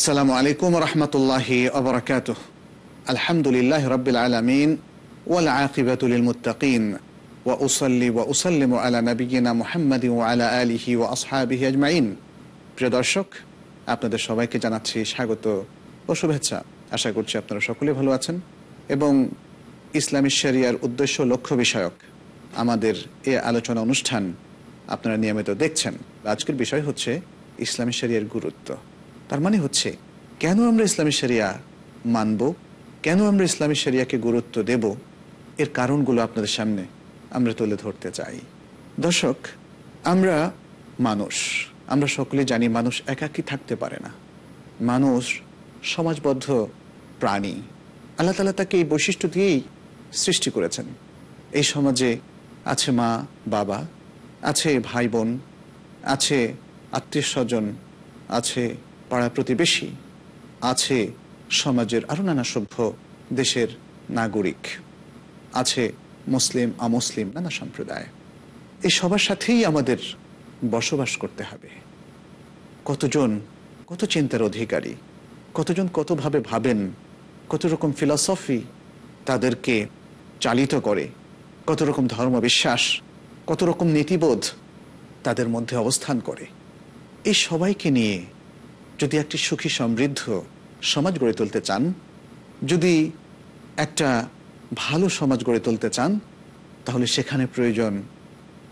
আসসালামু আলাইকুম রহমতুল্লাহি আবরকাত আলহামদুলিল্লাহ রবিল আলমিন ওয়াল আকিবাতুল মুতাকিন ওয়া উসল্লি ওয়া উসাল্লিম আলা নবীনা ও আলা আলিহি ও আসহাবিহি আজমাইন। প্রিয় দর্শক, আপনাদের সবাইকে জানাচ্ছি স্বাগত ও শুভেচ্ছা। আশা করছি আপনারা সকলে ভালো আছেন এবং ইসলামী শরিয়ার উদ্দেশ্য লক্ষ্য বিষয়ক আমাদের এ আলোচনা অনুষ্ঠান আপনারা নিয়মিত দেখছেন। আজকের বিষয় হচ্ছে ইসলামী শরিয়ার গুরুত্ব। তার মানে হচ্ছে, কেন আমরা ইসলামী শরিয়া মানব? কেন আমরা ইসলামী শরিয়াকে গুরুত্ব দেব? এর কারণগুলো আপনাদের সামনে আমরা তুলে ধরতে চাই। দর্শক, আমরা মানুষ। আমরা সকলে জানি মানুষ একাকী থাকতে পারে না। মানুষ সমাজবদ্ধ প্রাণী। আল্লাহ তালা তাকে এই বৈশিষ্ট্য দিয়েই সৃষ্টি করেছেন। এই সমাজে আছে মা, বাবা, আছে ভাই বোন আছে আত্মীয় স্বজন আছে পাড়া প্রতিবেশী আছে সমাজের আরও নানা সভ্য দেশের নাগরিক, আছে মুসলিম আমুসলিম নানা সম্প্রদায়। এই সবার সাথেই আমাদের বসবাস করতে হবে। কতজন, কত চিন্তার অধিকারী, কতজন কতভাবে ভাবেন, কত রকম ফিলসফি তাদেরকে চালিত করে, কত রকম ধর্ম বিশ্বাস কত রকম নীতিবোধ তাদের মধ্যে অবস্থান করে। এই সবাইকে নিয়ে যদি একটি সুখী সমৃদ্ধ সমাজ গড়ে তুলতে চান, যদি একটা ভালো সমাজ গড়ে তুলতে চান, তাহলে সেখানে প্রয়োজন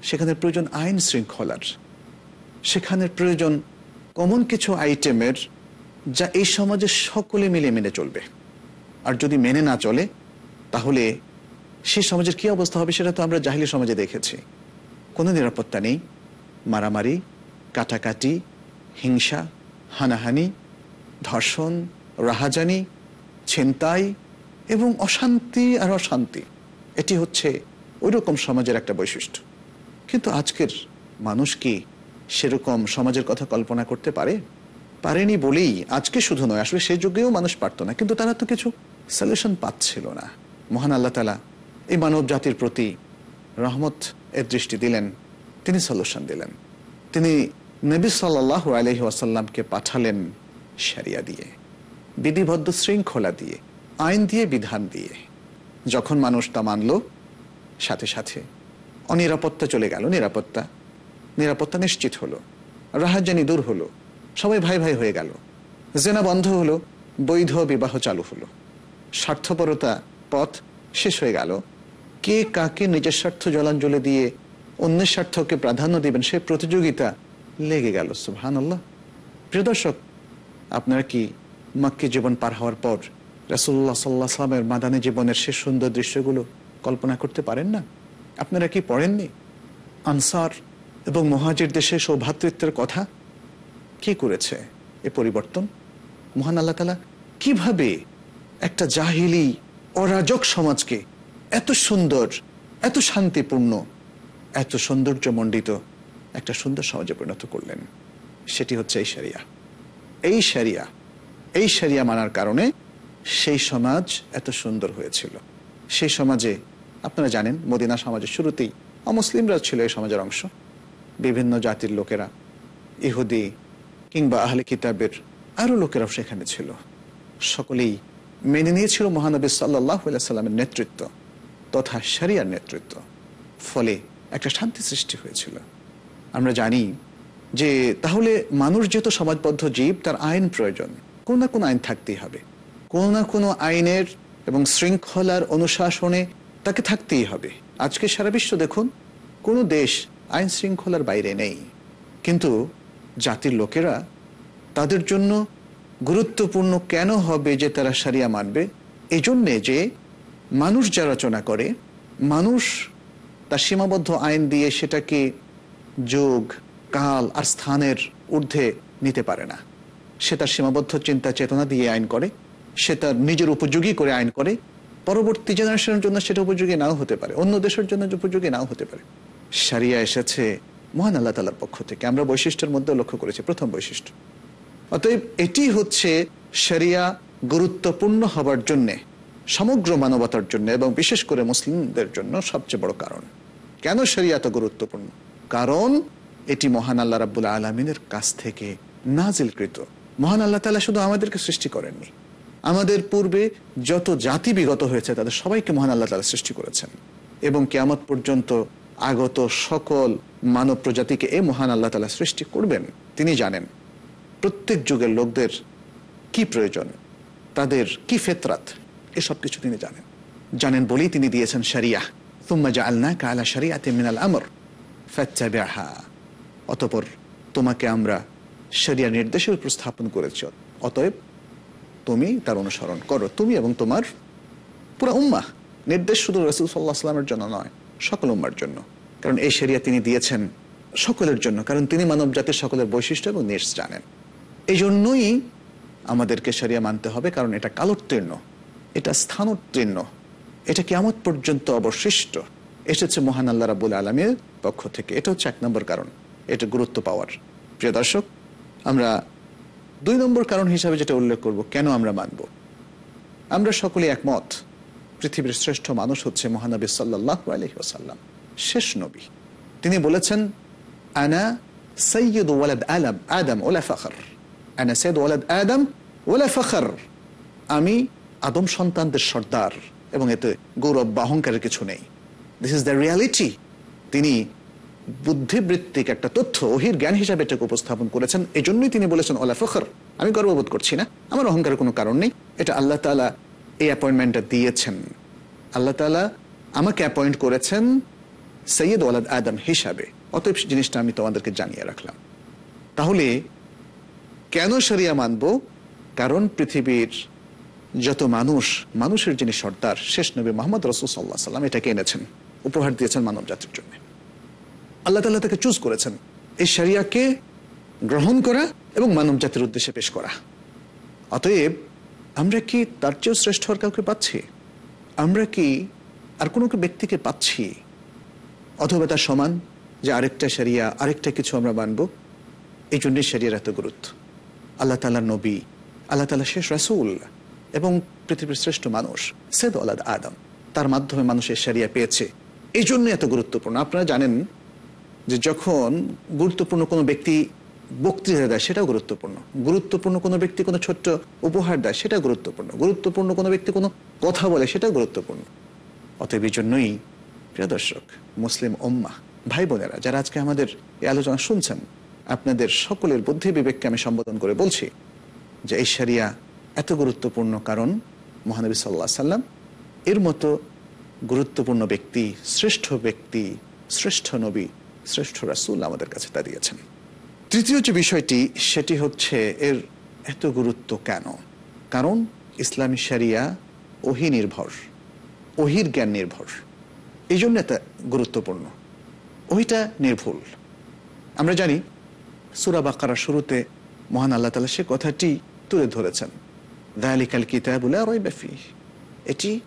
সেখানে প্রয়োজন আইন শৃঙ্খলার, সেখানে প্রয়োজন কমন কিছু আইটেমের যা এই সমাজে সকলে মিলে মেনে চলবে। আর যদি মেনে না চলে, তাহলে সেই সমাজের কী অবস্থা হবে সেটা তো আমরা জাহিলি সমাজে দেখেছি। কোনো নিরাপত্তা নেই, মারামারি, কাটাকাটি, হিংসা হানাহানি, ধর্ষণ, রাহাজানি, ছিনতাই এবং অশান্তি আর অশান্তি। এটি হচ্ছে ওই রকম সমাজের একটা বৈশিষ্ট্য। কিন্তু আজকের মানুষ কি সেরকম সমাজের কথা কল্পনা করতে পারে? পারেনি বলেই আজকে শুধু নয়, আসলে সেই যুগেও মানুষ পারত না। কিন্তু তারা তো কিছু সলিউশন পাচ্ছিল না। মহান আল্লাহ তালা এই মানব জাতির প্রতি রহমত এর দৃষ্টি দিলেন, তিনি সলিউশন দিলেন। তিনি নবী সাল্লাহ আলহি আসাল্লামকে পাঠালেন সারিয়া দিয়ে, বিধিবদ্ধ শৃঙ্খলা দিয়ে, আইন দিয়ে, বিধান দিয়ে। যখন মানুষ তা মানল, সাথে সাথে অনিরাপত্তা চলে গেল, নিরাপত্তা। নিরাপত্তা নিশ্চিত হলো, রাহাজানি দূর হলো, সবাই ভাই ভাই হয়ে গেল। জেনা বন্ধ হলো, বৈধ বিবাহ চালু হলো। স্বার্থপরতা পথ শেষ হয়ে গেল। কে কাকে নিজের স্বার্থ জলাঞ্জলি দিয়ে অন্যের স্বার্থকে প্রাধান্য দিবেন সে প্রতিযোগিতা লেগে গেল সুহান আল্লাহ প্রিয় দর্শক, আপনারা কি মাক্কি জীবন পার হওয়ার পর রাসুল্লাহ সাল্লাহ সাল্লামের মাদানী জীবনের সে সুন্দর দৃশ্যগুলো কল্পনা করতে পারেন না? আপনারা কি পড়েননি? আনসার এবং মহাজির দেশে সৌভাতৃত্বের কথা কি করেছে এ পরিবর্তন? মহান আল্লাহ তালা কীভাবে একটা জাহিলি, অরাজক সমাজকে এত সুন্দর, এত শান্তিপূর্ণ, এত সৌন্দর্যমণ্ডিত একটা সুন্দর সমাজে পরিণত করলেন। সেটি হচ্ছে এই সারিয়া এই সারিয়া এই সারিয়া মানার কারণে সেই সমাজ এত সুন্দর হয়েছিল। সেই সমাজে, আপনারা জানেন, মদিনা সমাজের শুরুতেই অমুসলিমরা ছিল এই সমাজের অংশ। বিভিন্ন জাতির লোকেরা, ইহুদি কিংবা আহলে কিতাবের আরও লোকেরাও সেখানে ছিল। সকলেই মেনে নিয়েছিল মহানবী সাল্লাহ সাল্লামের নেতৃত্ব তথা সারিয়ার নেতৃত্ব। ফলে একটা শান্তি সৃষ্টি হয়েছিল। আমরা জানি যে তাহলে মানুষ যেহেতু সমাজবদ্ধ জীব, তার আইন প্রয়োজন। কোনো না কোনো আইন থাকতেই হবে। কোনো না কোনো আইনের এবং শৃঙ্খলার অনুশাসনে তাকে থাকতেই হবে। আজকে সারা বিশ্ব দেখুন, কোনো দেশ আইন শৃঙ্খলার বাইরে নেই। কিন্তু জাতির লোকেরা তাদের জন্য গুরুত্বপূর্ণ কেন হবে যে তারা সারিয়া মানবে? এই জন্যে যে মানুষ যা রচনা করে, মানুষ তার সীমাবদ্ধ আইন দিয়ে সেটাকে যোগ, কাল আর স্থানের ঊর্ধ্বে নিতে পারে না। সে তার সীমাবদ্ধ চিন্তা চেতনা দিয়ে আইন করে, সে তার নিজের উপযোগী করে আইন করে, পরবর্তী জেনারেশনের জন্য সেটা উপযোগী নাও হতে পারে, অন্য দেশের জন্য উপযোগী নাও হতে পারে। সারিয়া এসেছে মহান আল্লাহ তালার পক্ষ থেকে, আমরা বৈশিষ্ট্যের মধ্যে লক্ষ্য করেছি, প্রথম বৈশিষ্ট্য। অতএব এটি হচ্ছে শরিয়া গুরুত্বপূর্ণ হবার জন্যে, সমগ্র মানবতার জন্য এবং বিশেষ করে মুসলিমদের জন্য সবচেয়ে বড় কারণ। কেন শরিয়া এত গুরুত্বপূর্ণ? কারণ এটি মহান আল্লাহ রাবুল আলমিনের কাছ থেকে নাজিলকৃত। মহান আল্লাহ তালা শুধু আমাদেরকে সৃষ্টি করেননি। আমাদের পূর্বে যত জাতি বিগত হয়েছে, তাদের সবাইকে মহান আল্লাহ তালা সৃষ্টি করেছেন। এবং কেয়ামত পর্যন্ত আগত সকল মানব প্রজাতিকে এই মহান আল্লাহ তালা সৃষ্টি করবেন। তিনি জানেন প্রত্যেক যুগের লোকদের কি প্রয়োজন, তাদের কি ফেতরাত, এসব কিছু তিনি জানেন। জানেন বলেই তিনি দিয়েছেন সারিয়া তুম্মা জা আল্লাহ কালা সারিয়াতে মিনাল আমর। ফ্যাচ্চা অতপর তোমাকে আমরা শরিয়া নির্দেশের উপর স্থাপন করেছ। অতএব তুমি তার অনুসরণ করো। তুমি এবং তোমার পুরো উম্মা নির্দেশ শুধু রসুল সাল্লাহ আসলামের জন্য নয়, সকল উম্মার জন্য। কারণ এই শরিয়া তিনি দিয়েছেন সকলের জন্য। কারণ তিনি মানব জাতির সকলের বৈশিষ্ট্য এবং নির্স জানেন। এই জন্যই আমাদেরকে সারিয়া মানতে হবে। কারণ এটা কালোত্তীর্ণ, এটা স্থানোত্তীর্ণ, এটা কেমন পর্যন্ত অবশিষ্ট। এসেছে মহান আল্লাহ রাবুল আলমের পক্ষ থেকে। এটা হচ্ছে এক নম্বর কারণ, এটা গুরুত্ব পাওয়ার। প্রিয় দর্শক, আমরা দুই নম্বর কারণ হিসাবে যেটা উল্লেখ করব, কেন আমরা মানব? আমরা সকলে একমত, পৃথিবীর শ্রেষ্ঠ মানুষ হচ্ছে মহানবী সাল্লাহ আলহিহাসাল্লাম শেষ নবী। তিনি বলেছেন, আনা সৈয়দ ওয়ালাদ আলম, আদম ওলা ফখর। আনা সৈয়দ ওয়ালাদ আদম ওলা ফখর। আমি আদম সন্তানদের সর্দার এবং এতে গৌরব বা অহংকারের কিছু নেই। দিস ইজ দ্য রিয়ালিটি তিনি বুদ্ধিবৃত্তিক একটা তথ্য ওহির জ্ঞান হিসাবে এটাকে উপস্থাপন করেছেন। এই জন্যই তিনি বলেছেন, ওলা ফখর, আমি গর্ববোধ করছি না। আমার অহংকারের কোনো কারণ নেই। এটা আল্লাহ তালা এই অ্যাপয়েন্টমেন্টটা দিয়েছেন। আল্লাহ তালা আমাকে অ্যাপয়েন্ট করেছেন সৈয়দ ওয়ালাদ আদম হিসাবে। অতএব জিনিসটা আমি তোমাদেরকে জানিয়ে রাখলাম। তাহলে কেন সরিয়া মানব? কারণ পৃথিবীর যত মানুষ, মানুষের যিনি সর্দার, শেষ নবী মোহাম্মদ রসুল সাল্লাহ সাল্লাম এটাকে এনেছেন। উপহার দিয়েছেন মানব জাতির জন্য। আল্লাহ তাল্লাহ তাকে চুজ করেছেন এই সারিয়াকে গ্রহণ করা এবং মানব জাতির উদ্দেশ্যে পেশ করা। অতএব আমরা কি তার চেয়েও শ্রেষ্ঠ আর কাউকে পাচ্ছি? আমরা কি আর কোনো ব্যক্তিকে পাচ্ছি? অথবা তার সমান যে আরেকটা সারিয়া আরেকটা কিছু আমরা মানব? এই জন্যই সারিয়ার এত গুরুত্ব। আল্লাহ তালার নবী, আল্লাহ তালা শেষ রাসুল এবং পৃথিবীর শ্রেষ্ঠ মানুষ সেদ আলাদ আদম, তার মাধ্যমে মানুষের সারিয়া পেয়েছে। এই জন্য এত গুরুত্বপূর্ণ। আপনারা জানেন যে যখন গুরুত্বপূর্ণ কোনো ব্যক্তি বক্তৃতা দেয়, সেটাও গুরুত্বপূর্ণ। গুরুত্বপূর্ণ কোনো ব্যক্তি কোনো ছোট্ট উপহার দেয় সেটা গুরুত্বপূর্ণ। গুরুত্বপূর্ণ কোনো ব্যক্তি কোনো কথা বলে, সেটাও গুরুত্বপূর্ণ। অতএব এই জন্যই, প্রিয় দর্শক, মুসলিম ওম্মা ভাই বোনেরা, যারা আজকে আমাদের এই আলোচনা শুনছেন, আপনাদের সকলের বুদ্ধি বিবেককে আমি সম্বোধন করে বলছি যে এই সারিয়া এত গুরুত্বপূর্ণ কারণ মহানবী সাল্লাহ সাল্লাম এর মতো গুরুত্বপূর্ণ ব্যক্তি, শ্রেষ্ঠ ব্যক্তি, শ্রেষ্ঠ নবী, শ্রেষ্ঠ রাসুল আমাদের কাছে তা দিয়েছেন। তৃতীয় যে বিষয়টি, সেটি হচ্ছে এর এত গুরুত্ব কেন? কারণ ইসলামী সারিয়া ওহি নির্ভর, ওহির জ্ঞান নির্ভর। এই জন্য এত গুরুত্বপূর্ণ। ওইটা নির্ভুল। আমরা জানি, সুরা বাকারা শুরুতে মহান আল্লাহ তালা সে কথাটি তুলে ধরেছেন। দায়ালিকাল কিতাবুল্লাহ রয় ব্যাফি এটি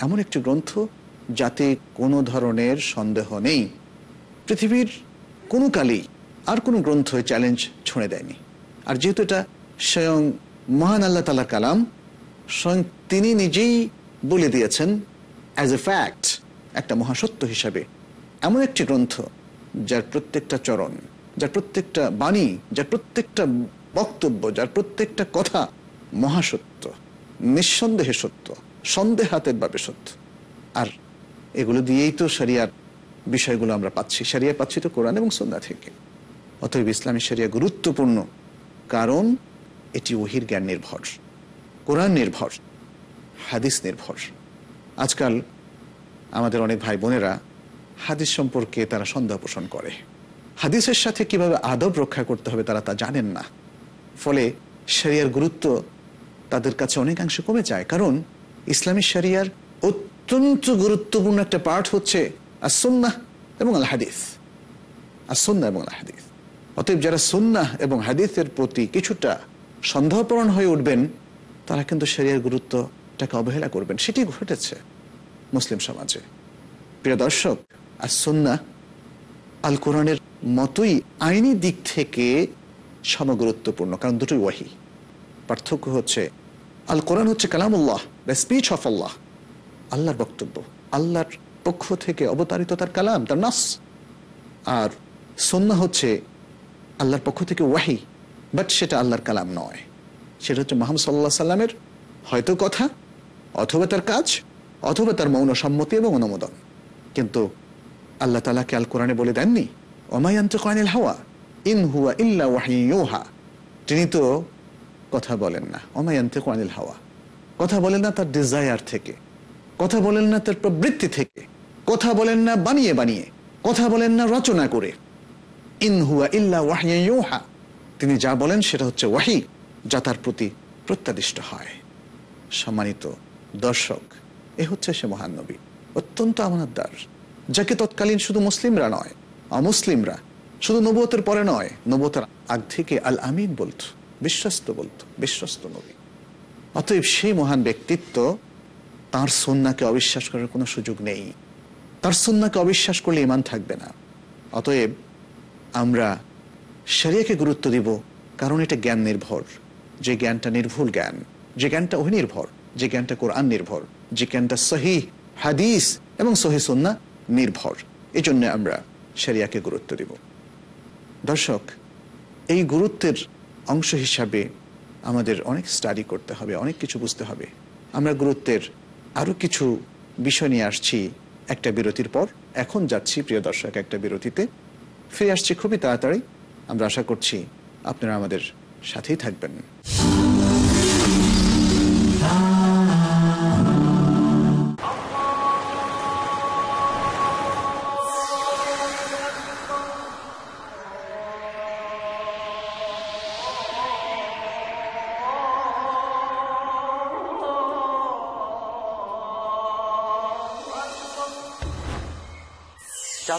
এমন একটি গ্রন্থ যাতে কোনো ধরনের সন্দেহ নেই। পৃথিবীর কোনো কালেই আর কোনো গ্রন্থ চ্যালেঞ্জ ছুঁড়ে দেয়নি। আর যেহেতু এটা স্বয়ং মহান আল্লাহ তালা কালাম, স্বয়ং তিনি নিজেই বলে দিয়েছেন অ্যাজ এ ফ্যাক্ট একটা মহাসত্য হিসাবে, এমন একটি গ্রন্থ যার প্রত্যেকটা চরণ, যার প্রত্যেকটা বাণী, যার প্রত্যেকটা বক্তব্য, যার প্রত্যেকটা কথা মহাসত্য, নিঃসন্দেহে সত্য। সন্দেহাতের ভাবে সত্য। আর এগুলো দিয়েই তো সারিয়ার বিষয়গুলো আমরা পাচ্ছি। সারিয়া পাচ্ছি তো কোরআন এবং সন্ধ্যা থেকে। অতএব ইসলামী সারিয়া গুরুত্বপূর্ণ কারণ এটি ওহির জ্ঞান নির্ভর, কোরআন নির্ভর, হাদিস নির্ভর। আজকাল আমাদের অনেক ভাই বোনেরা হাদিস সম্পর্কে তারা সন্দেহ পোষণ করে। হাদিসের সাথে কীভাবে আদব রক্ষা করতে হবে তারা তা জানেন না। ফলে শরিয়ার গুরুত্ব তাদের কাছে অনেকাংশে কমে যায়। কারণ ইসলামী শরিয়ার অত্যন্ত গুরুত্বপূর্ণ একটা পার্ট হচ্ছে আসন্না এবং আল হাদিস আসন্না এবং আল হাদিস অতএব যারা সুন্নাহ এবং হাদিসের প্রতি কিছুটা সন্দেহপরণ হয়ে উঠবেন, তারা কিন্তু শরিয়ার গুরুত্বটাকে অবহেলা করবেন। সেটি ঘটেছে মুসলিম সমাজে। প্রিয় দর্শক আর সুন্না আল কোরআনের মতোই আইনি দিক থেকে সমগুরুত্বপূর্ণ, কারণ দুটোই ওয়াহি। পার্থক্য হচ্ছে আল কোরআন হচ্ছে কালামুল্লাহ দ্য স্পিচ অফ আল্লাহ আল্লাহর বক্তব্য. আল্লাহর পক্ষ থেকে অবতারিত তার কালাম, তার নাস। আর সন্না হচ্ছে আল্লাহর পক্ষ থেকে ওয়াহি বাট সেটা আল্লাহর কালাম নয়। সেটা হচ্ছে মোহাম্মদ সাল্লাহ সাল্লামের হয়তো কথা, অথবা তার কাজ, অথবা তার মৌন সম্মতি এবং অনুমোদন। কিন্তু আল্লাহ তালাকে আল কোরআনে বলে দেননি? ওমায়ান্ত কয়নিল হাওয়া, ইন হুয়া ইল্লা ওয়াহিউহা তিনি তো কথা বলেন না। ওমায়ান্তে কয়নিল হাওয়া। কথা বলেন না তার ডিজায়ার থেকে। কথা বলেন না তার প্রবৃত্তি থেকে। কথা বলেন না বানিয়ে বানিয়ে। কথা বলেন না রচনা করে। ইন হুয়া ইল্লা ওয়াহিউহা তিনি যা বলেন সেটা হচ্ছে ওয়াহি, যা তার প্রতি প্রত্যাদিষ্ট হয়। সম্মানিত দর্শক, এ হচ্ছে সে মহান নবী। অত্যন্ত আমানতদার, যাকে তৎকালীন শুধু মুসলিমরা নয়, অমুসলিমরা, শুধু নবতের পরে নয় নবতের আগ থেকে আল আমিন বলত, বিশ্বস্ত বলত, বিশ্বস্ত নবী। অতএব সেই মহান ব্যক্তিত্ব তার সন্নাকে অবিশ্বাস করার কোনো সুযোগ নেই। তার সন্নাকে অবিশ্বাস করলে ইমান থাকবে না। অতএব আমরা শরিয়াকে গুরুত্ব দিব, কারণ এটা জ্ঞান নির্ভর। যে জ্ঞানটা নির্ভুল জ্ঞান, যে জ্ঞানটা অহিনির্ভর যে জ্ঞানটা কোরআন নির্ভর, যে জ্ঞানটা সহি হাদিস এবং সহি সন্না নির্ভর। এই জন্য আমরা শরিয়াকে গুরুত্ব দিব। দর্শক, এই গুরুত্বের অংশ হিসাবে আমাদের অনেক স্টাডি করতে হবে, অনেক কিছু বুঝতে হবে। আমরা গুরুত্বের আরও কিছু বিষয় নিয়ে আসছি একটা বিরতির পর। এখন যাচ্ছি, প্রিয় দর্শক, একটা বিরতিতে। ফিরে আসছি খুবই তাড়াতাড়ি। আমরা আশা করছি আপনারা আমাদের সাথেই থাকবেন।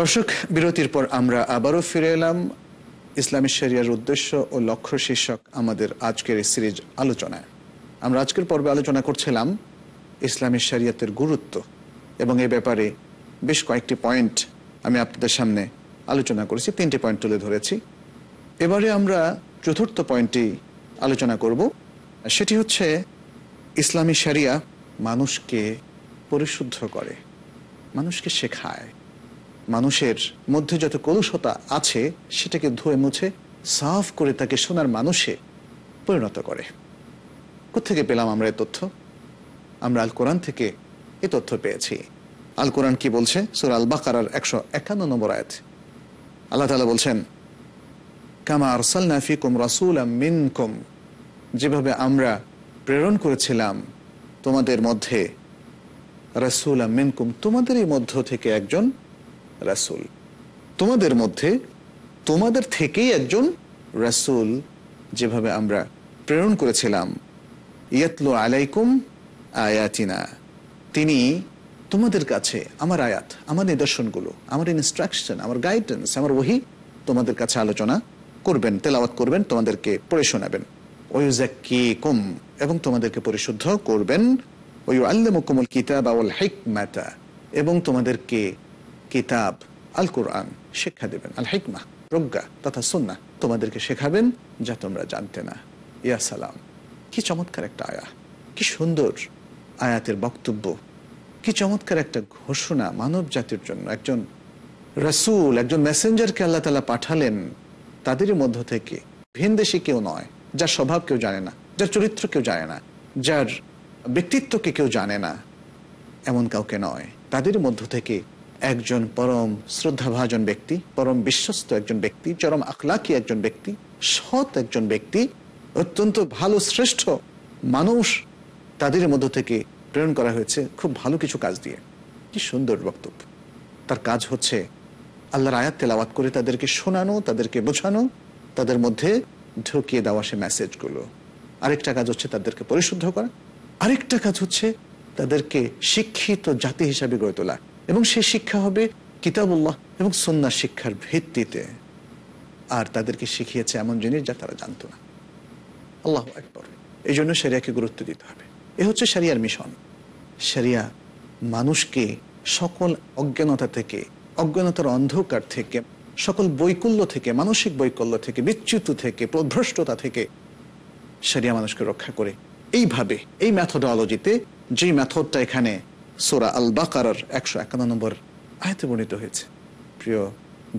দর্শক, বিরতির পর আমরা আবারও ফিরে এলাম। ইসলামী শরিয়ার উদ্দেশ্য ও লক্ষ্য শীর্ষক আমাদের আজকের এই সিরিজ আলোচনায়। আমরা আজকের পর্বে আলোচনা করছিলাম ইসলামী শরিয়াতের গুরুত্ব এবং এ ব্যাপারে বেশ কয়েকটি পয়েন্ট আমি আপনাদের সামনে আলোচনা করেছি, তিনটি পয়েন্ট তুলে ধরেছি। এবারে আমরা চতুর্থ পয়েন্টটি আলোচনা করব, সেটি হচ্ছে ইসলামী শরিয়া মানুষকে পরিশুদ্ধ করে, মানুষকে শেখায়। মানুষের মধ্যে যত কলুষতা আছে, সেটাকে ধুয়ে মুছে, সাফ করে তাকে সোনার মানুষে পরিণত করে। কোথেকে পেলাম আমরা এই তথ্য? আমরা আল কোরআন থেকে এ তথ্য পেয়েছি। আল কোরআন কি বলছে? সুর আল বাকার একশো একান্ন নম্বর আয়াত। আল্লাহ তালা বলছেন, কামা আরসালনা ফিকুম রাসুল মিনকুম। যেভাবে আমরা প্রেরণ করেছিলাম, তোমাদের মধ্যে রাসুল মিনকুম, তোমাদেরই মধ্য থেকে একজন রাসুল। তোমাদের মধ্যে তোমাদের থেকেই একজন রাসুল যেভাবে আমরা প্রেরণ করেছিলাম। ইয়াতলো আলাইকুম আয়াতিনা। তিনি তোমাদের কাছে আমার আয়াত, আমার নিদর্শনগুলো, আমার ইনস্ট্রাকশন আমার গাইডেন্স আমার ওহি তোমাদের কাছে আলোচনা করবেন, তেলাওয়াত করবেন, তোমাদেরকে পড়ে শোনাবেন। ওয়ুজাক্কিকুম এবং তোমাদেরকে পরিশুদ্ধ করবেন। ওয়ু আল্লামুকুমুল কিতাব হিকমাতা, এবং তোমাদেরকে কিতাব আল কোরআন শিক্ষা দেবেন আল হিকমা প্রজ্ঞা তথা সুন্না তোমাদেরকে শেখাবেন যা তোমরা জানতে না। ইয়া সালাম। কি চমৎকার একটা আয়া। কি সুন্দর আয়াতের বক্তব্য। কি চমৎকার একটা ঘোষণা মানব জাতির জন্য। একজন রসুল, একজন মেসেঞ্জারকে আল্লাহ তালা পাঠালেন, তাদেরই মধ্য থেকে। ভিনদেশি কেউ নয়, যার স্বভাব কেউ জানে না, যার চরিত্র কেউ জানে না, যার ব্যক্তিত্বকে কেউ জানে না, এমন কাউকে নয়। তাদের মধ্য থেকে একজন পরম শ্রদ্ধাভাজন ব্যক্তি, পরম বিশ্বস্ত একজন ব্যক্তি, চরম আখলাকি একজন ব্যক্তি, সৎ একজন ব্যক্তি, অত্যন্ত ভালো, শ্রেষ্ঠ মানুষ তাদের মধ্য থেকে প্রেরণ করা হয়েছে খুব ভালো কিছু কাজ দিয়ে। কি সুন্দর বক্তব্য। তার কাজ হচ্ছে আল্লাহর আয়াত তেলাওয়াত করে তাদেরকে শোনানো, তাদেরকে বোঝানো, তাদের মধ্যে ঢুকিয়ে দেওয়া সে মেসেজগুলো আরেকটা কাজ হচ্ছে তাদেরকে পরিশুদ্ধ করা। আরেকটা কাজ হচ্ছে তাদেরকে শিক্ষিত জাতি হিসাবে গড়ে তোলা। এবং সে শিক্ষা হবে কিতাবুল্লাহ এবং সন্ন্যাস শিক্ষার ভিত্তিতে। আর তাদেরকে শিখিয়েছে এমন জিনিস যা তারা জানতো না। আল্লাহ একবার এই জন্য সেরিয়াকে গুরুত্ব দিতে হবে। এ হচ্ছে সারিয়ার মিশন। সারিয়া মানুষকে সকল অজ্ঞানতা থেকে, অজ্ঞানতার অন্ধকার থেকে, সকল বৈকল্য থেকে, মানসিক বৈকল্য থেকে, বিচ্যুত থেকে, প্রভ্রষ্টতা থেকে সারিয়া মানুষকে রক্ষা করে। এইভাবে, এই ম্যাথোডোলজিতে যে ম্যাথডটা এখানে সোরা আল বাকার একশো একান্ন নম্বর আয়তে বর্ণিত হয়েছে। প্রিয়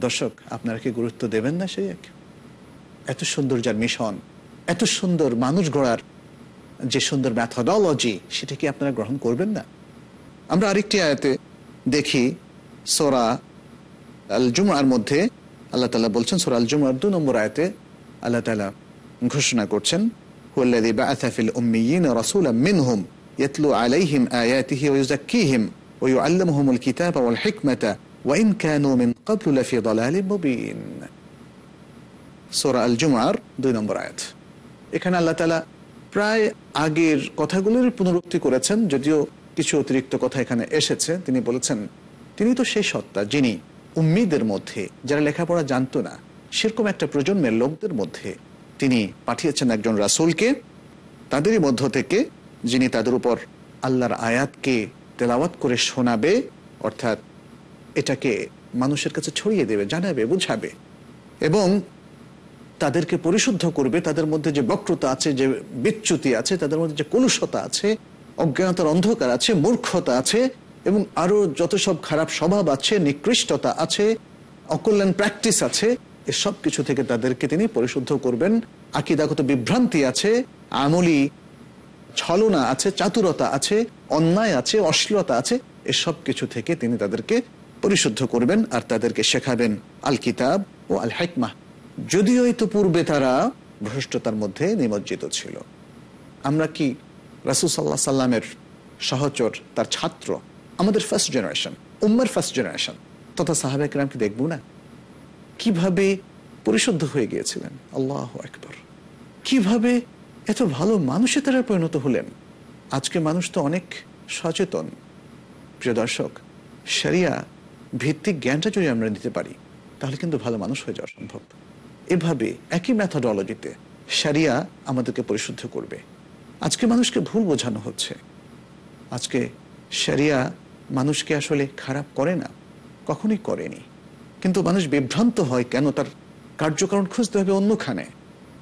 দর্শক, আপনারা কি গুরুত্ব দেবেন না সেই এক? এত সুন্দর যার মিশন, এত সুন্দর মানুষ গড়ার যে সুন্দর ম্যাথোডোলজি সেটা কি আপনারা গ্রহণ করবেন না? আমরা আরেকটি আয়াতে দেখি, সোরা আল জুমার মধ্যে আল্লাহ তালা বলছেন, সোরা আল জুমার দু নম্বর আয়াতে আল্লাহ তালা ঘোষণা করছেন, হুয়াল্লাযী বাআথা ফিল উম্মিয়িনা রাসূলাম মিনহুম মিন ক্বাবলু লাফি দালালিম মুবিন সূরা আল জুমার দুই নম্বর আয়াত। এখানে আল্লাহ তাআলা প্রায় আগের পুনরুক্তি করেছেন, যদিও কিছু অতিরিক্ত কথা এখানে এসেছে। তিনি বলেছেন, তিনি তো সেই সত্তা যিনি উম্মিদের মধ্যে, যারা লেখাপড়া জানতো না, সেরকম একটা প্রজন্মের লোকদের মধ্যে তিনি পাঠিয়েছেন একজন রাসুলকে। তাদেরই মধ্য থেকে যিনি তাদের উপর আল্লাহর আয়াতকে তেলাওয়াত করে শোনাবে, অর্থাৎ এটাকে মানুষের কাছে ছড়িয়ে দেবে, জানাবে, বুঝাবে এবং তাদেরকে পরিশুদ্ধ করবে, তাদের মধ্যে যে বক্রতা আছে, যে বিচ্যুতি আছে, তাদের মধ্যে যে কলুষতা আছে, অজ্ঞানতার অন্ধকার আছে, মূর্খতা আছে এবং আরও যত সব খারাপ স্বভাব আছে, নিকৃষ্টতা আছে, অকল্যাণ প্র্যাকটিস আছে এসব কিছু থেকে তাদেরকে তিনি পরিশুদ্ধ করবেন। আকিদাগত বিভ্রান্তি আছে, আমলি ছলনা আছে, চাতুরতা আছে, অন্যায় আছে, অশ্লীলতা আছে, এসব কিছু থেকে তিনি তাদেরকে পরিশুদ্ধ করবেন আর তাদেরকে শেখাবেন আল কিতাব ও আল হেকমা। যদিও তো পূর্বে তারা ভ্রষ্টতার মধ্যে নিমজ্জিত ছিল। আমরা কি রাসুল সাল্লাহ সাল্লামের সহচর, তার ছাত্র, আমাদের ফার্স্ট জেনারেশন উম্মার ফার্স্ট জেনারেশন তথা সাহাবা একরামকে দেখব না? কীভাবে পরিশুদ্ধ হয়ে গিয়েছিলেন? আল্লাহ একবার কীভাবে এত ভালো মানুষে তারা পরিণত হলেন। আজকে মানুষ তো অনেক সচেতন। প্রিয় দর্শক শরিয়া ভিত্তিক জ্ঞানটা যদি আমরা নিতে পারি, তাহলে কিন্তু ভালো মানুষ হয়ে যাওয়া সম্ভব। এভাবে একই ম্যাথোডলজিতে শরিয়া আমাদেরকে পরিশুদ্ধ করবে। আজকে মানুষকে ভুল বোঝানো হচ্ছে। আজকে শরিয়া মানুষকে আসলে খারাপ করে না, কখনোই করেনি। কিন্তু মানুষ বিভ্রান্ত হয় কেন? তার কার্যকারণ খুঁজতে হবে অন্যখানে।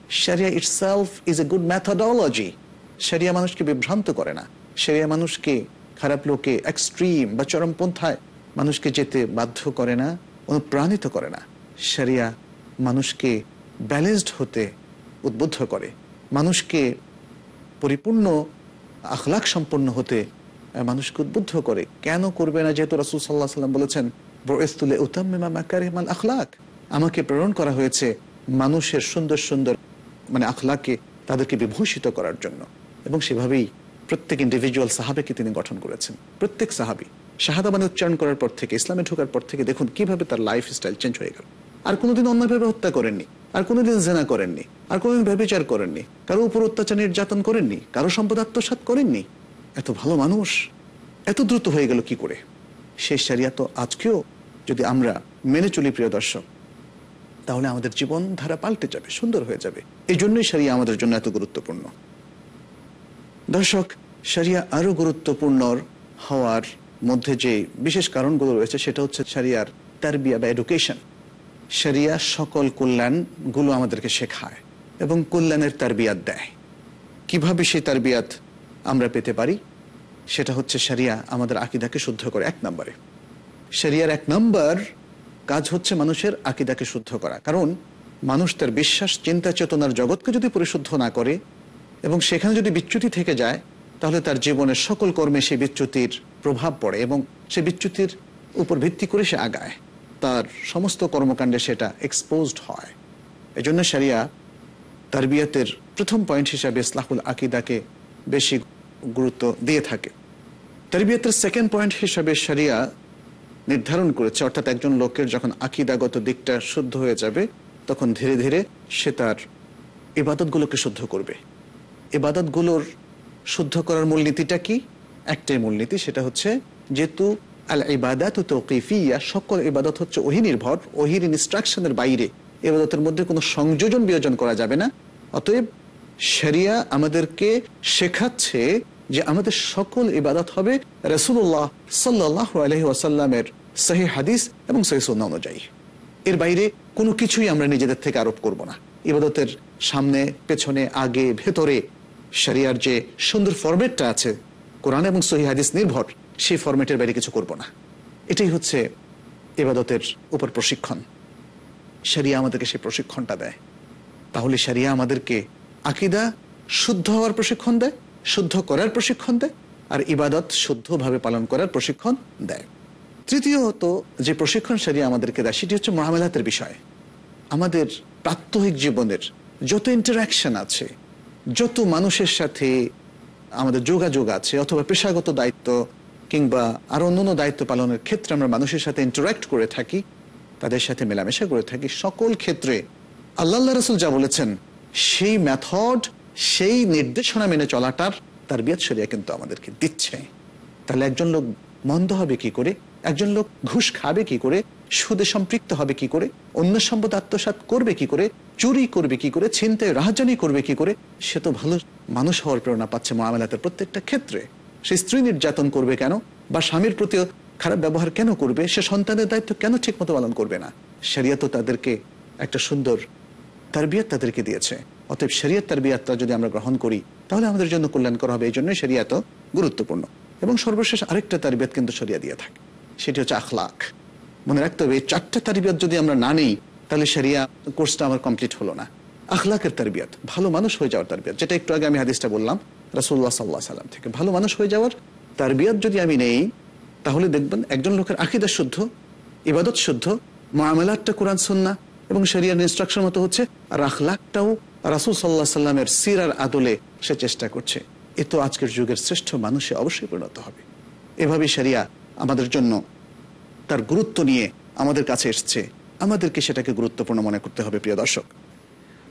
শরিয়া itself is a good methodology শরিয়া মানুষকে বিভ্রান্ত করে না। শরিয়া মানুষকে, খারাপ লোকে এক্সট্রিম বা চরমপন্থায় মানুষকে যেতে বাধ্য করে না, অনুপ্রাণিত করে না। শরিয়া মানুষকে ব্যালেন্সড হতে উদ্বুদ্ধ করে। মানুষকে পরিপূর্ণ আখলাক সম্পন্ন হতে মানুষকে উদ্বুদ্ধ করে। কেন করবে না? যেহেতু রাসুল সাল্লাহ সাল্লাম বলেছেন বরস্তুলে উতাম্মিমা মাকারিমাল আখলাক। আমাকে প্রেরণ করা হয়েছে মানুষের সুন্দর সুন্দর মানে আখলাকে তাদেরকে বিভূষিত করার জন্য। এবং সেভাবেই প্রত্যেক ইন্ডিভিজুয়াল সাহাবেকে তিনি গঠন করেছেন। প্রত্যেক সাহাবি শাহাদা মানে উচ্চারণ করার পর থেকে, ইসলামে ঢোকার পর থেকে দেখুন কীভাবে তার লাইফ স্টাইল চেঞ্জ হয়ে গেল। আর কোনোদিন অন্যভাবে হত্যা করেননি, আর কোনোদিন জেনা করেননি, আর কোনোদিন ব্যবচার করেননি, কারও উপর অত্যাচার নির্যাতন করেননি, কারও সম্পদ আত্মসাত করেননি। এত ভালো মানুষ, এত দ্রুত হয়ে গেল কি করে? সেই সারিয়া তো আজকেও যদি আমরা মেনে চলি প্রিয় দর্শক তাহলে আমাদের জীবন ধারা পাল্টে যাবে, সুন্দর হয়ে যাবে। এই জন্যই সারিয়া আমাদের জন্য এত গুরুত্বপূর্ণ। দর্শক সারিয়া আরও গুরুত্বপূর্ণ হওয়ার মধ্যে যে বিশেষ কারণগুলো রয়েছে, সেটা হচ্ছে সারিয়ার তারবিয়া বা এডুকেশন সারিয়া সকল কল্যাণগুলো আমাদেরকে শেখায় এবং কল্যাণের তারবিয়াত দেয়। কীভাবে সেই তারবিয়াত আমরা পেতে পারি? সেটা হচ্ছে সারিয়া আমাদের আকিদাকে শুদ্ধ করে। এক নম্বরে, শরিয়ার এক নম্বর কাজ হচ্ছে মানুষের আকিদাকে শুদ্ধ করা। কারণ মানুষ তার বিশ্বাস, চিন্তা, চেতনার জগৎকে যদি পরিশুদ্ধ না করে এবং সেখানে যদি বিচ্যুতি থেকে যায়, তাহলে তার জীবনের সকল কর্মে সেই বিচ্যুতির প্রভাব পড়ে এবং সে বিচ্যুতির উপর ভিত্তি করে সে আগায়। তার সমস্ত কর্মকাণ্ডে সেটা এক্সপোজড হয়। এজন্য সারিয়া তারবিয়াতের প্রথম পয়েন্ট হিসাবে ইসলাহুল আকিদাকে বেশি গুরুত্ব দিয়ে থাকে। তারবিয়াতের সেকেন্ড পয়েন্ট হিসাবে সারিয়া নির্ধারণ করেছে। অর্থাৎ একজন লোকের যখন আকিদাগত দিকটা শুদ্ধ হয়ে যাবে, তখন ধীরে ধীরে সে তার ইবাদতগুলোকে শুদ্ধ করবে। ইবাদতগুলোর শুদ্ধ করার মূলনীতিটা কি? একটাই মূলনীতি, সেটা হচ্ছে যেহেতু আল ইবাদাত তৌকিফিয়া, সকল ইবাদত হচ্ছে ওহি নির্ভর, ওহির ইনস্ট্রাকশনের বাইরে ইবাদতের মধ্যে কোনো সংযোজন বিয়োজন করা যাবে না। অতএব শরিয়া আমাদেরকে শেখাচ্ছে যে আমাদের সকল ইবাদত হবে রসুল্লাহ সাল্লাহ আলহি ওয়াসাল্লামের সহি হাদিস এবং সহি সুন্না অনুযায়ী। এর বাইরে কোনো কিছুই আমরা নিজেদের থেকে আরোপ করব না। ইবাদতের সামনে, পেছনে, আগে, ভেতরে শরিয়ার যে সুন্দর ফরম্যাটটা আছে, কোরআন এবং সহি হাদিস নির্ভর, সেই ফরম্যাটের বাইরে কিছু করব না। এটাই হচ্ছে ইবাদতের উপর প্রশিক্ষণ। শরিয়া আমাদেরকে সেই প্রশিক্ষণটা দেয়। তাহলে শরিয়া আমাদেরকে আকিদা শুদ্ধ হওয়ার প্রশিক্ষণ দেয়, শুদ্ধ করার প্রশিক্ষণ দেয়, আর ইবাদত শুদ্ধভাবে পালন করার প্রশিক্ষণ দেয়। তৃতীয়ত যে প্রশিক্ষণ সারিয়ে আমাদেরকে দেয়, সেটি হচ্ছে মহামেলাতের বিষয়। আমাদের প্রাত্যহিক জীবনের যত ইন্টারাকশন আছে, যত মানুষের সাথে আমাদের যোগাযোগ আছে, অথবা পেশাগত দায়িত্ব কিংবা আরও অন্যান্য দায়িত্ব পালনের ক্ষেত্রে আমরা মানুষের সাথে ইন্টারাক্ট করে থাকি, তাদের সাথে মেলামেশা করে থাকি, সকল ক্ষেত্রে আল্লাহ রসুল যা বলেছেন, সেই মেথড সেই নির্দেশনা মেনে চলাটার তার বিয়াত শরিয়া কিন্তু আমাদেরকে দিচ্ছে। তাহলে একজন লোক মন্দ হবে কি করে? একজন লোক ঘুষ খাবে কি করে? সুদে সম্পৃক্ত হবে কি করে? অন্য সম্পদ আত্মসাত করবে কি করে? চুরি করবে কি করে? ছিনতাই, রাহাজানি করবে কি করে? সে তো ভালো মানুষ হওয়ার প্রেরণা পাচ্ছে মহামেলাতের প্রত্যেকটা ক্ষেত্রে। সে স্ত্রী নির্যাতন করবে কেন? বা স্বামীর প্রতি খারাপ ব্যবহার কেন করবে? সে সন্তানের দায়িত্ব কেন ঠিক মতো পালন করবে না? শরিয়া তো তাদেরকে একটা সুন্দর তারবিয়াত তাদেরকে দিয়েছে। অতএব শরিয়ত তারবিয়াতটা যদি আমরা গ্রহণ করি, তাহলে আমাদের জন্য কল্যাণকর হবে। এই জন্যই শরিয়াত গুরুত্বপূর্ণ। এবং সর্বশেষ আরেকটা তারবিয়াত কিন্তু শরিয়া দিয়ে থাকে। সেটি হচ্ছে আখলাক। মনে রাখতে হবে, এই চারটা তারবিয়াত যদি আমরা না নেই, তাহলে শরিয়া কোর্সটা আমার কমপ্লিট হলো না। আখলাকের তারবিয়াত, ভালো মানুষ হয়ে যাওয়ার তারবিয়াত। যেটা একটু আগে আমি হাদিসটা বললাম রাসুল্লাহ সাল্লাহ সাল্লাম থেকে, ভালো মানুষ হয়ে যাওয়ার তারবিয়াত যদি আমি নেই, তাহলে দেখবেন একজন লোকের আকিদা শুদ্ধ, ইবাদত শুদ্ধ, মামলাতটা কোরআন সন্না এবং শরিয়ার ইনস্ট্রাকশন মতো হচ্ছে, আর আখলাকটাও রাসুল সাল্লাহ সাল্লামের সিরার আদলে সে চেষ্টা করছে। এ তো আজকের যুগের শ্রেষ্ঠ মানুষে অবশ্যই পরিণত হবে। এভাবে সারিয়া আমাদের জন্য তার গুরুত্ব নিয়ে আমাদের কাছে এসছে। আমাদেরকে সেটাকে গুরুত্বপূর্ণ মনে করতে হবে, প্রিয় দর্শক।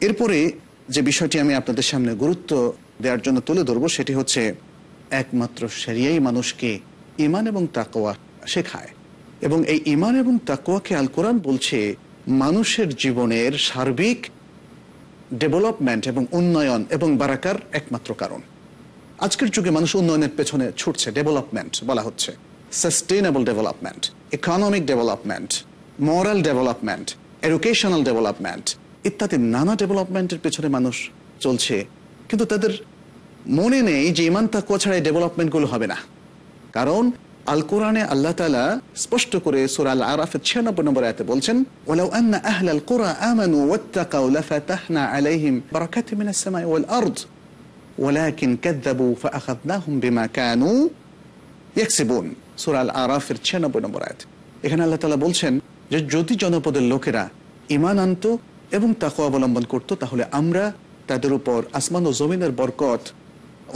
এরপরে যে বিষয়টি আমি আপনাদের সামনে গুরুত্ব দেওয়ার জন্য তুলে ধরবো, সেটি হচ্ছে একমাত্র সেরিয়াই মানুষকে ইমান এবং তাকোয়া শেখায়। এবং এই ইমান এবং তাকোয়াকে আল কোরআন বলছে মানুষের জীবনের সার্বিক ডেভেলপমেন্ট এবং উন্নয়ন এবং বারাকার একমাত্র কারণ। আজকের যুগে মানুষ উন্নয়নের পেছনে ছুটছে, ডেভেলপমেন্ট বলা হচ্ছে। sustainable development economic development moral development educational development ইত্যাদি নানা ডেভেলপমেন্টের পেছনে মানুষ চলছে কিন্তু তাদের মনে নেই যে ইমান তাকুয়া ছাড়া এই ডেভেলপমেন্টগুলো হবে না কারণ আল কোরআনে আল্লাহ তাআলা স্পষ্ট করে সূরা আল আরাফের 96 নম্বর আয়াতে বলছেন ওয়ালাউ আন্না আহলাল কুরা আমানু ওয়াত্তাকাউ লাফাতাহনা আলাইহিম বারাকাতিন মিনাস সামাই ওয়াল আরদ ولكن كذبوا فأخذناهم بما كانوا ইয়াকসিবুন সূরা আল আরাফের 96 নম্বর আয়াত। এখানে আল্লাহ তালা বলছেন যে, যদি জনপদের লোকেরা ইমান আনতো এবং তাকওয়া অবলম্বন করত, তাহলে আমরা তাদের উপর আসমান ও জমিনের বরকত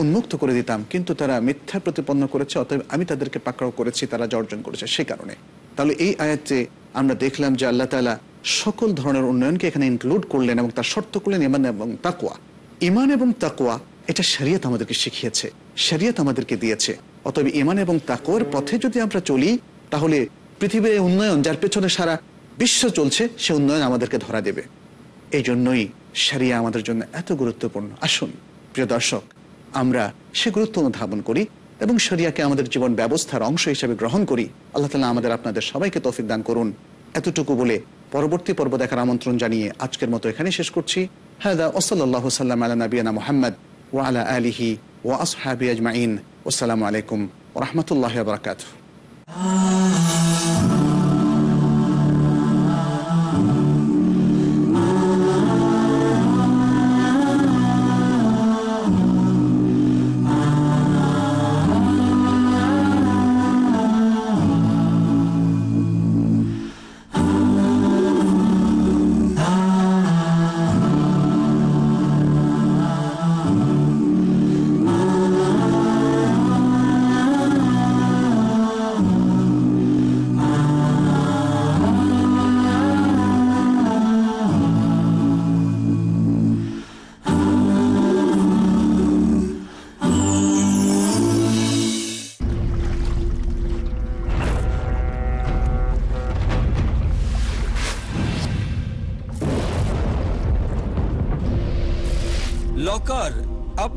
উন্মুক্ত করে দিতাম। কিন্তু তারা মিথ্যা প্রতিপন্ন করেছে, অতএব আমি তাদেরকে পাকড়াও করেছি, তারা যা অর্জন করেছে সেই কারণে। তাহলে এই আয়াতে আমরা দেখলাম যে আল্লাহ তাআলা সকল ধরনের উন্নয়নকে এখানে ইনক্লুড করলেন এবং তার শর্ত করলেন ইমান এবং তাকওয়া। ইমান এবং তাকওয়া, এটা শরিয়ত আমাদেরকে শিখিয়েছে, শরিয়ত আমাদেরকে দিয়েছে। অতএব ইমান এবং তাকওয়ার পথে যদি আমরা চলি, তাহলে পৃথিবীর উন্নয়ন, যার পেছনে সারা বিশ্ব চলছে, সে উন্নয়ন আমাদেরকে ধরা দেবে। এই জন্যই সারিয়া আমাদের জন্য এত গুরুত্বপূর্ণ। আসুন, প্রিয় দর্শক, আমরা সে গুরুত্ব অনুধাবন করি এবং শরিয়াকে আমাদের জীবন ব্যবস্থার অংশ হিসেবে গ্রহণ করি। আল্লাহ তালা আমাদের আপনাদের সবাইকে তৌফিক দান করুন। এতটুকু বলে পরবর্তী পর্ব দেখার আমন্ত্রণ জানিয়ে আজকের মতো এখানে শেষ করছি। হ্যাঁ ওসল্লাহ সাল্লাম আলা নবীনা মোহাম্মদ ওয়ালা আলিহি ও আসহাবি আজমাইন আসসালামু আলাইকুম রহমতুল্লাহ বরকাত